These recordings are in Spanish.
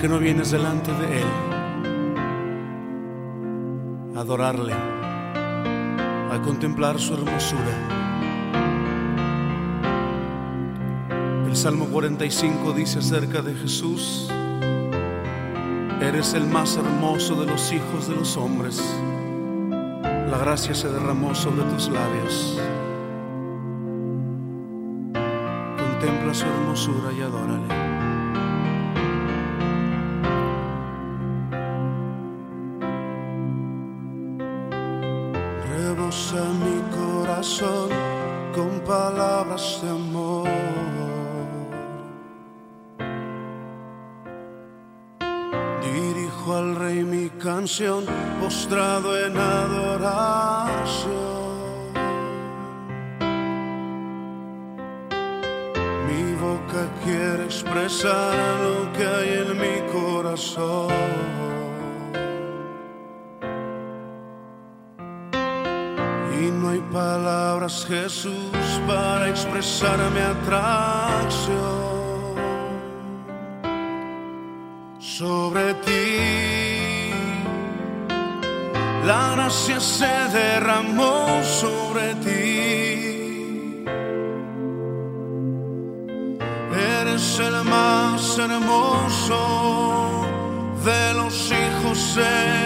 qué no vienes delante de Él a adorarle, a contemplar su hermosura? El Salmo 45 dice acerca de Jesús, eres el más hermoso de los hijos de los hombres, la gracia se derramó sobre tus labios. Contempla su hermosura y adórale. Rebosa mi corazón con palabras de amor. Dirijo al rey mi canción postrado en adoración. Mi boca quiere expresar lo que hay en mi corazón. Palabras, Jesús, para expresar mi atracción sobre ti. La gracia se derramó sobre ti. Eres el más hermoso de los hijos de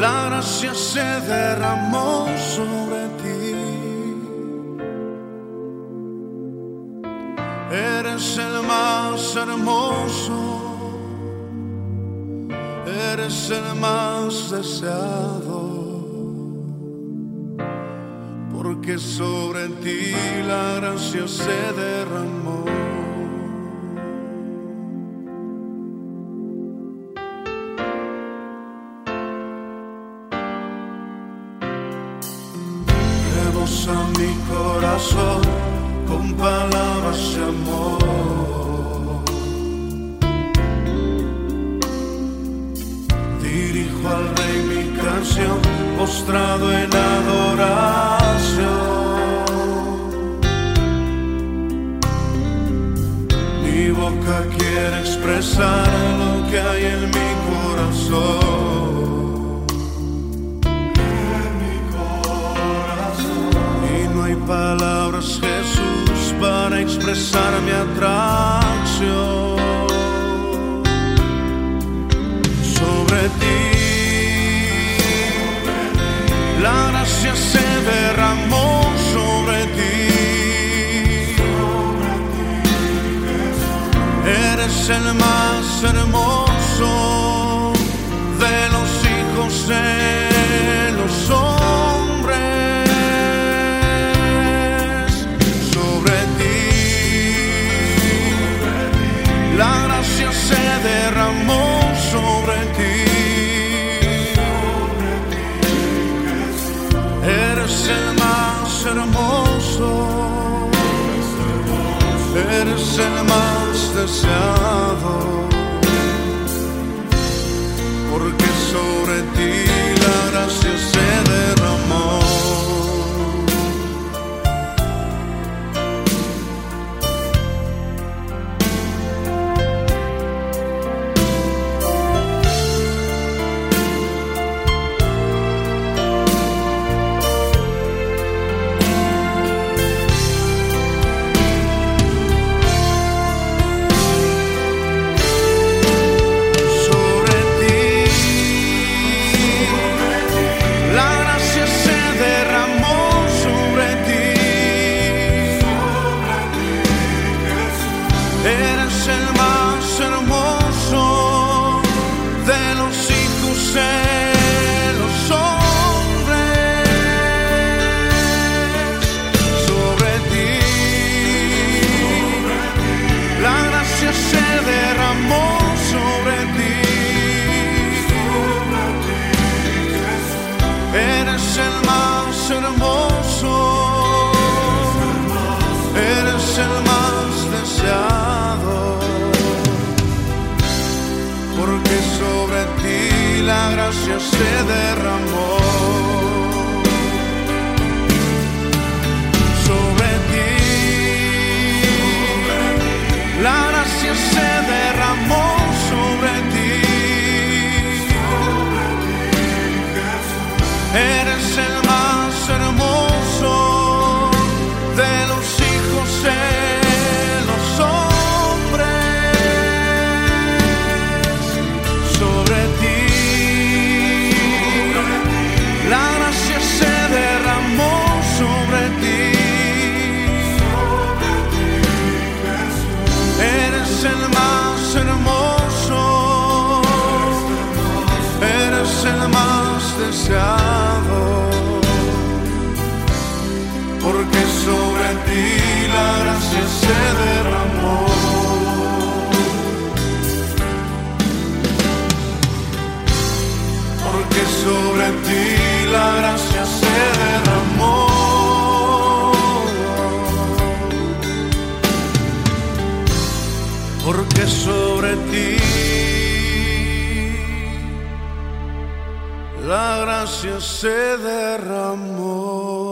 la gracia se derramó sobre ti. Eres el más hermoso, eres el más deseado, porque sobre ti la gracia se derramó. Rebosa mi corazón con palabras de amor. Dirijo al rey mi canción postrado en adoración. Mi boca quiere expresar lo que hay en mi corazón. Palabras, Jesús, para expresar mi atracción sobre ti. La gracia se derramó sobre ti. Eres el más hermoso de los hijos de Eres el más hermoso. Eres el más deseado, gracia se derramó. Más deseado, porque sobre ti la gracia se derramó. Porque sobre ti la gracia se derramó. porque sobre ti la gracia se derramó.